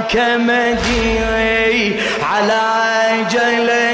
وراك مدي على عجله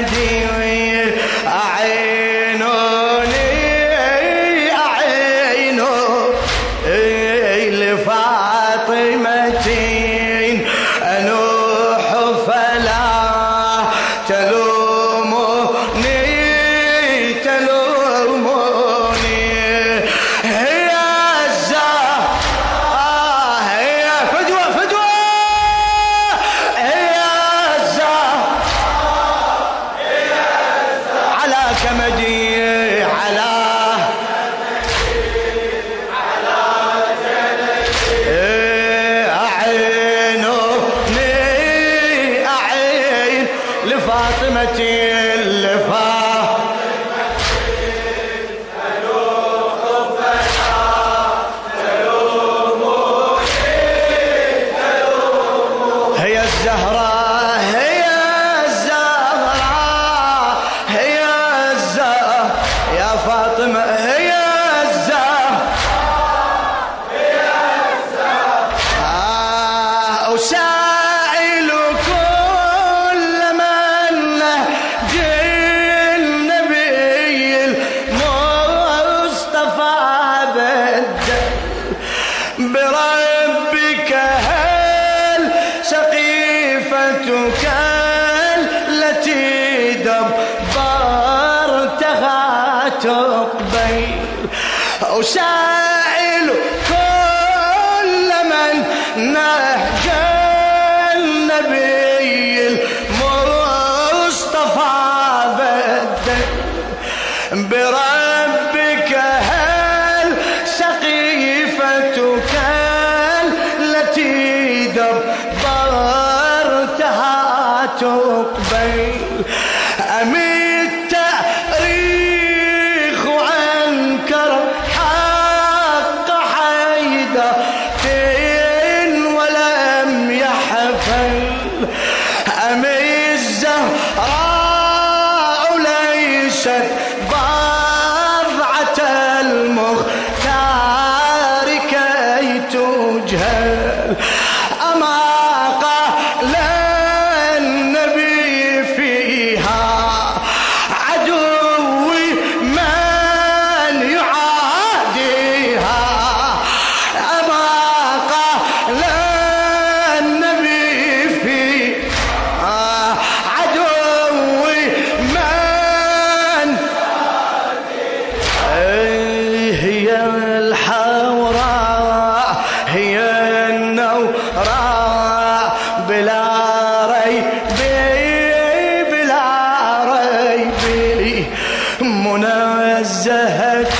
منزهة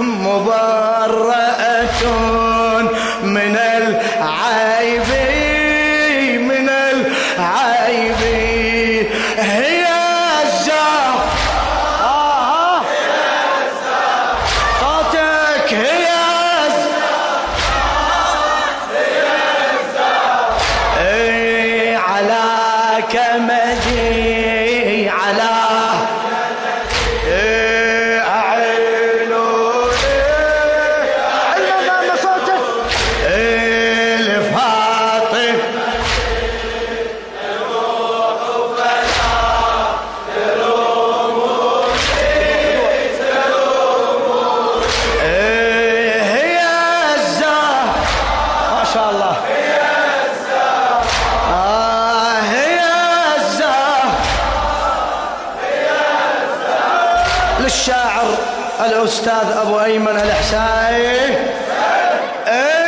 مضاهة الشعر الأستاذ أبو أيمن الإحسائي إيه؟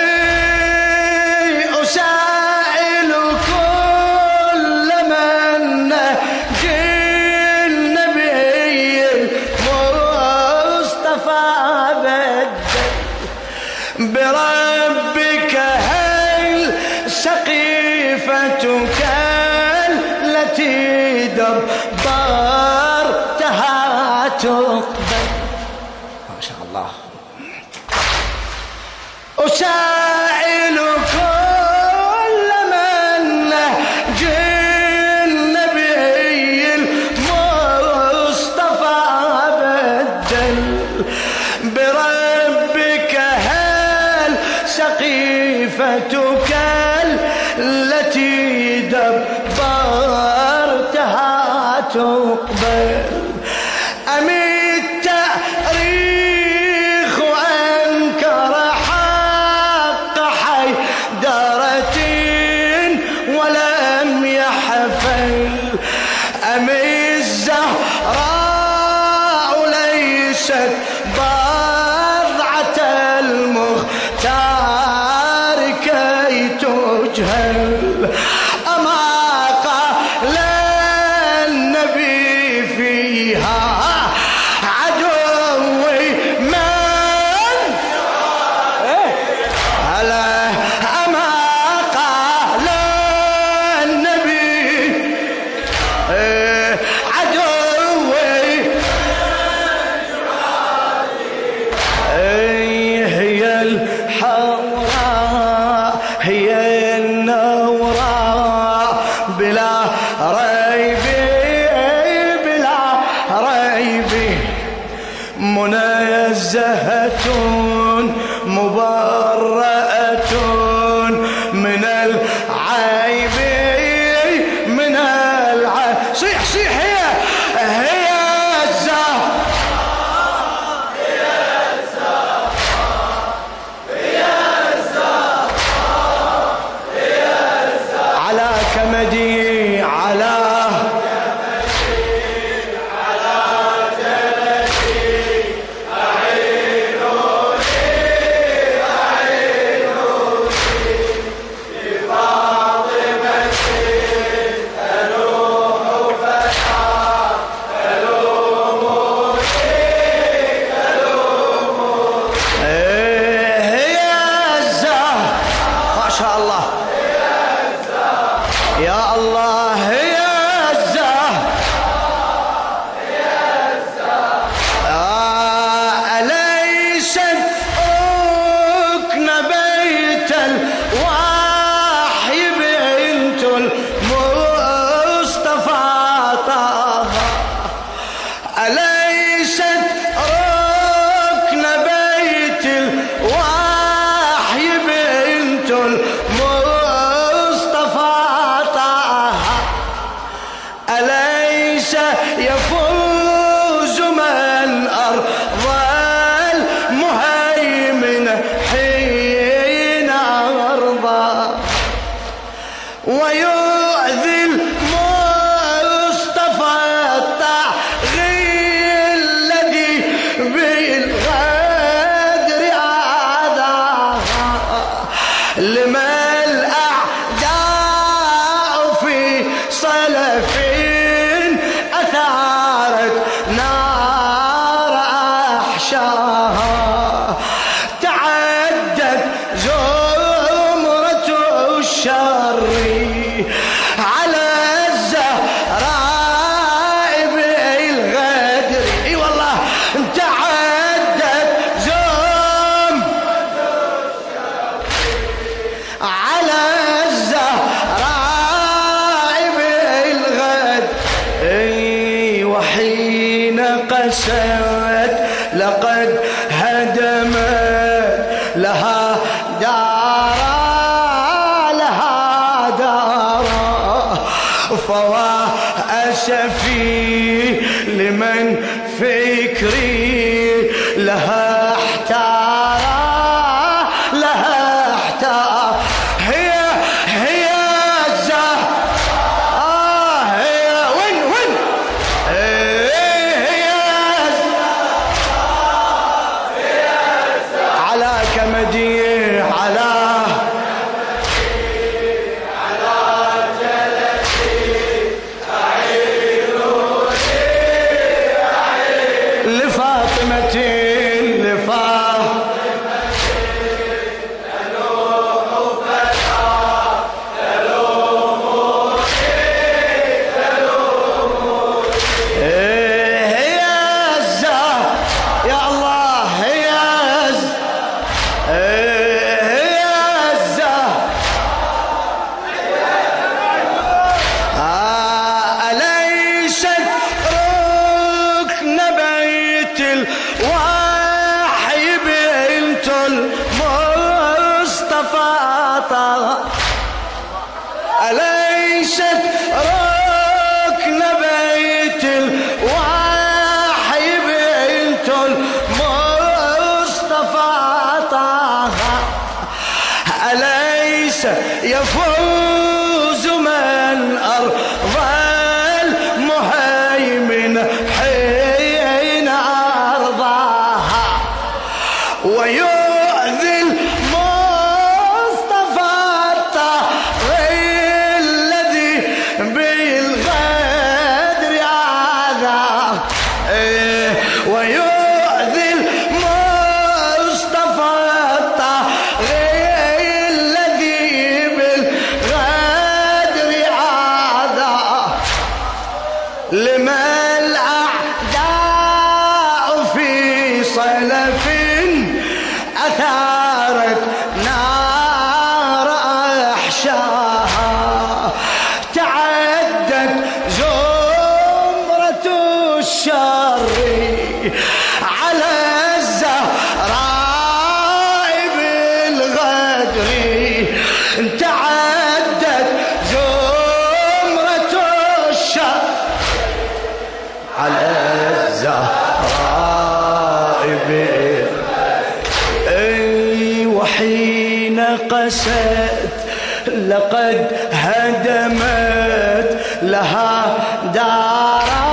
لها دارا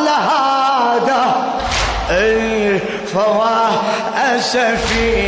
لها دار. إيه، فوا أسفي.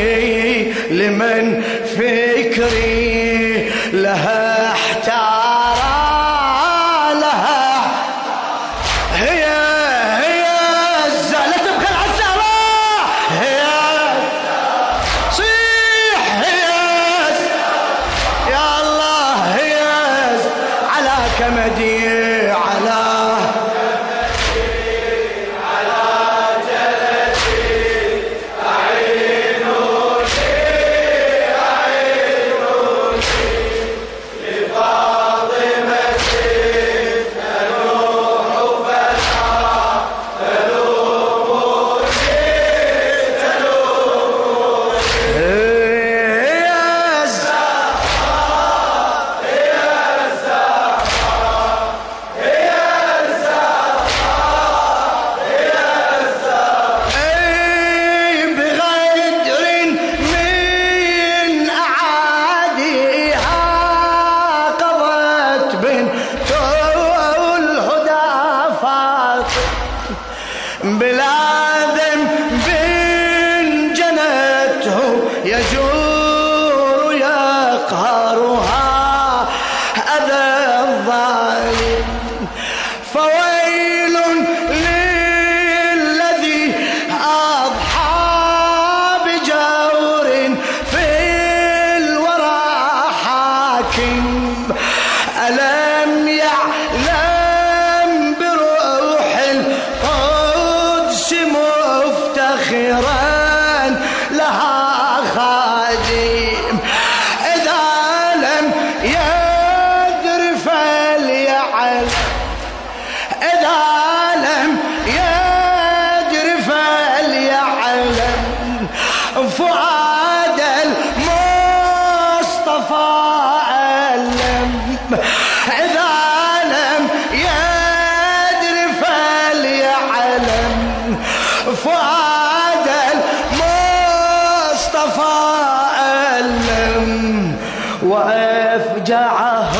أفجعه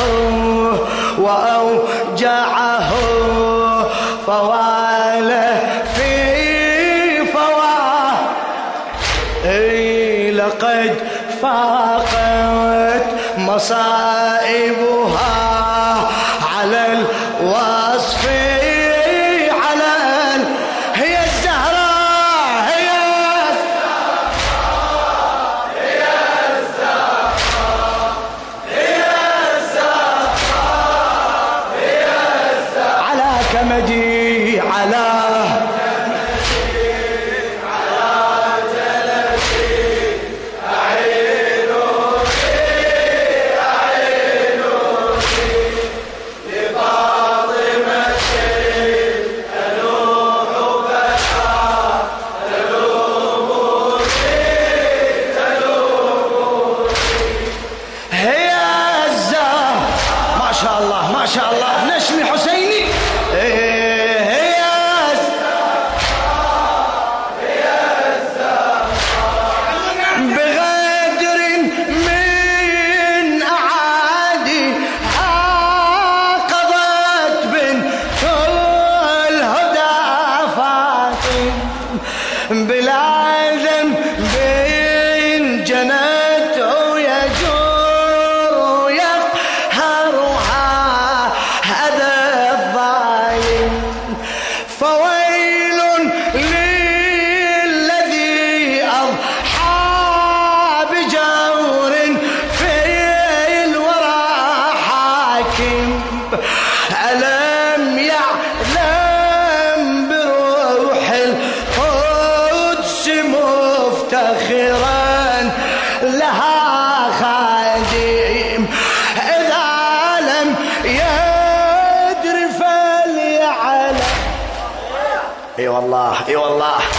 وأوجعه فواله في فواه إي لقد فاقت مصائب wallah i wallah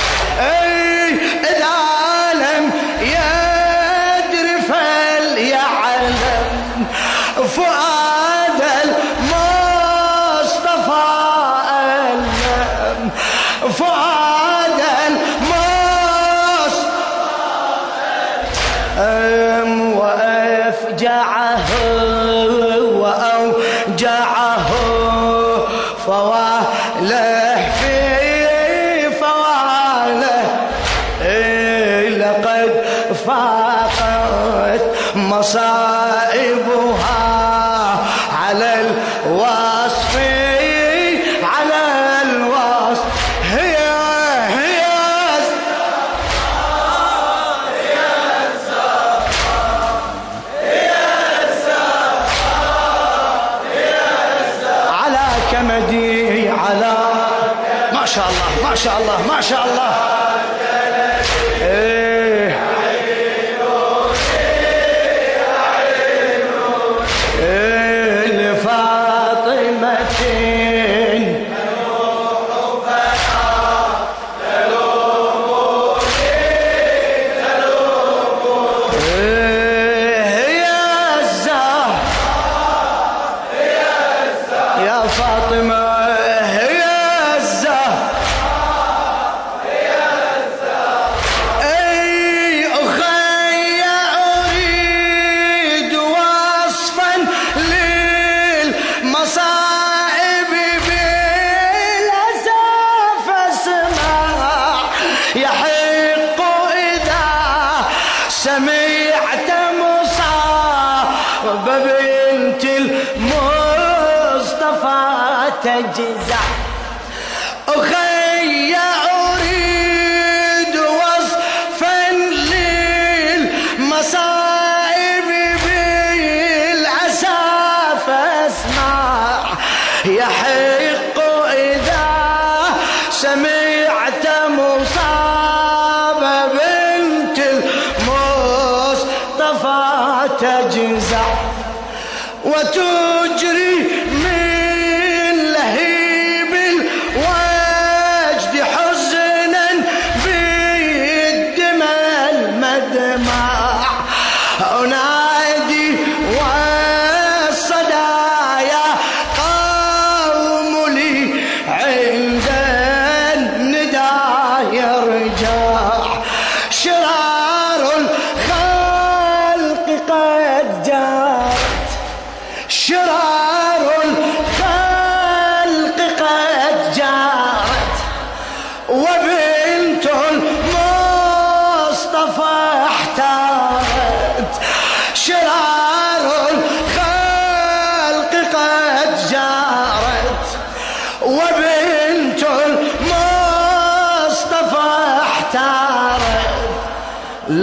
الحرب بنت المصطفى تجزع.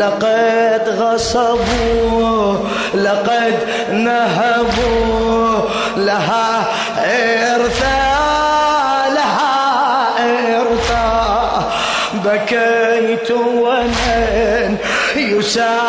لقد غصبوا لقد نهبوا لها إرثا لها إرثا. بكيت وأنا يسار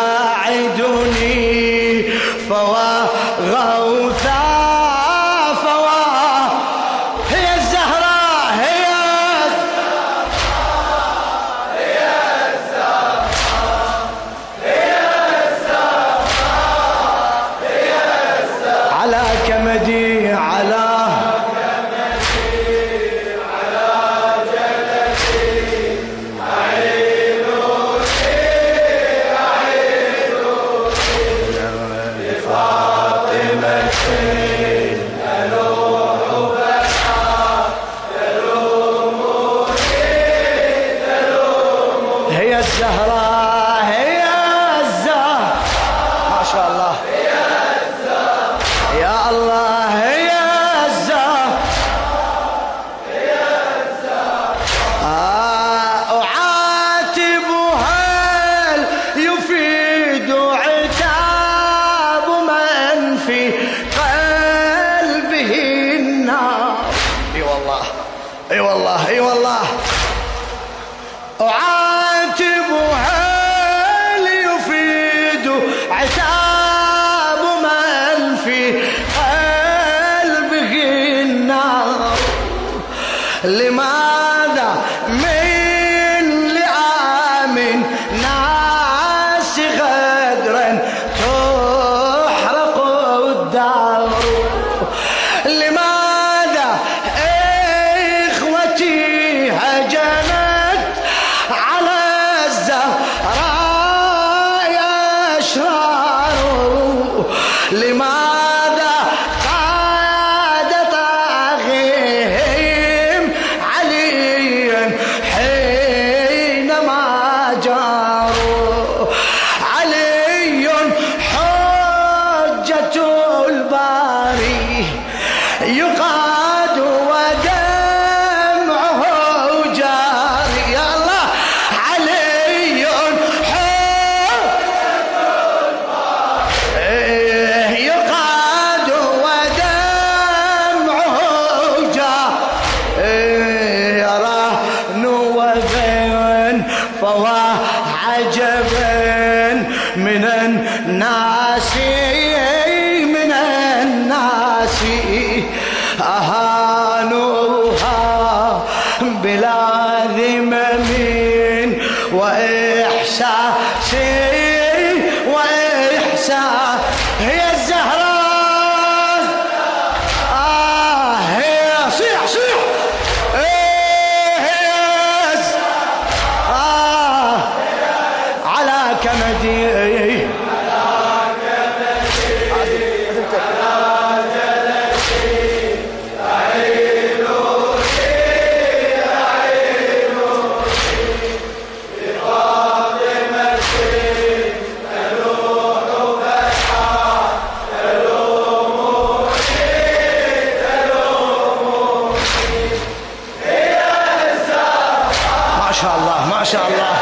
شاء الله.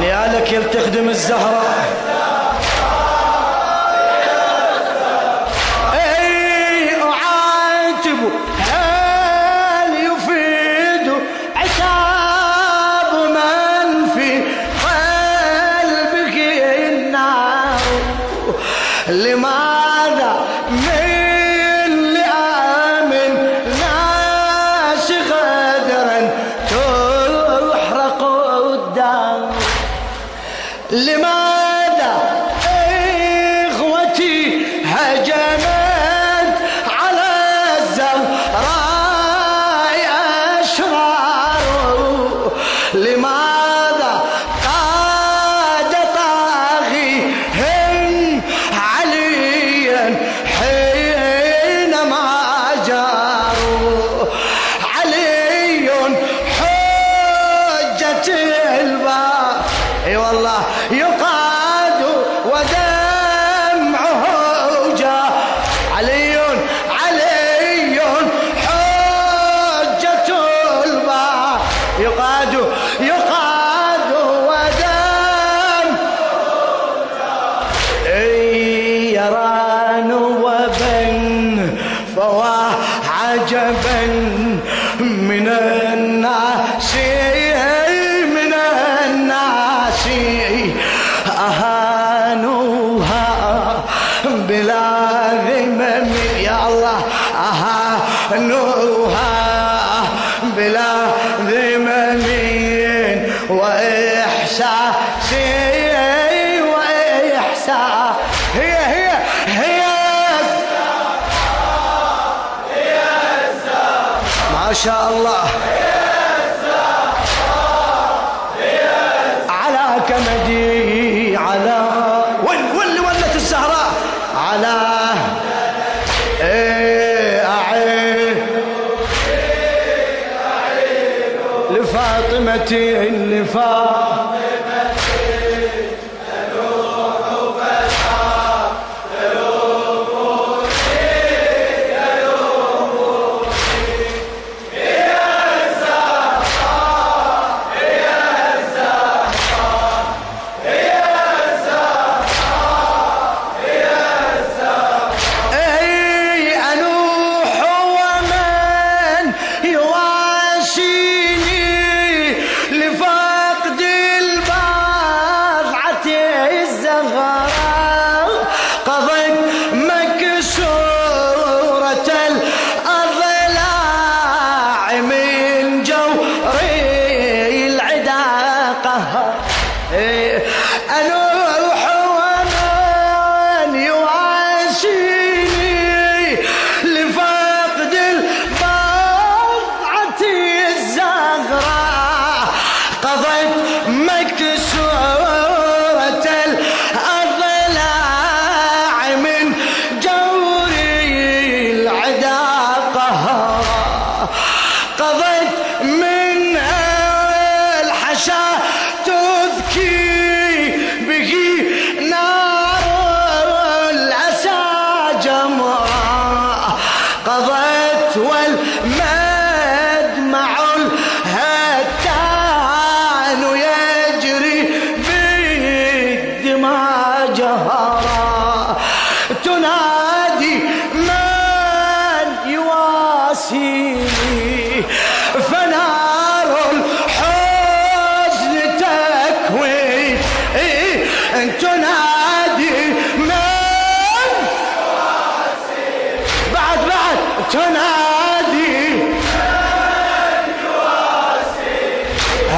نيالك يلتخدم الزهرة. لفاطمة لفاطمة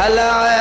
على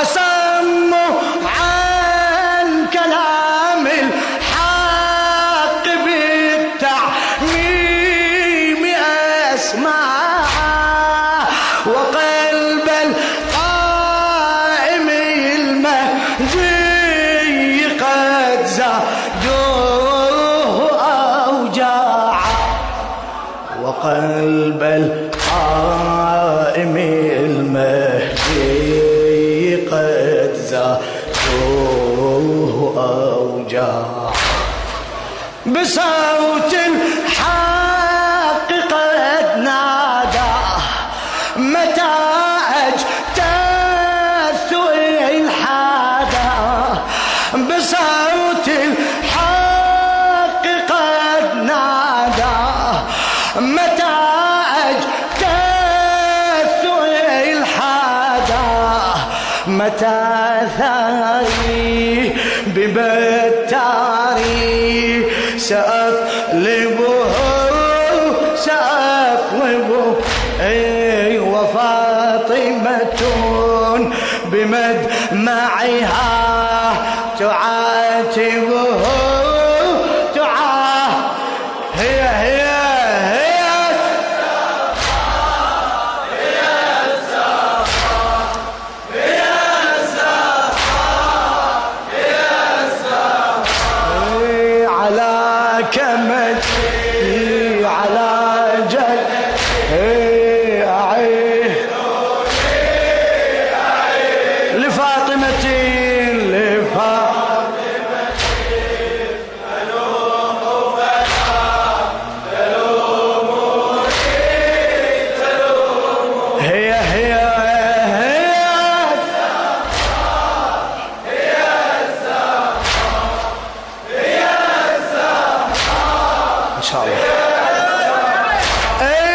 Essa ببتاري سأطلبه 差了。哎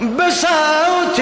بصوت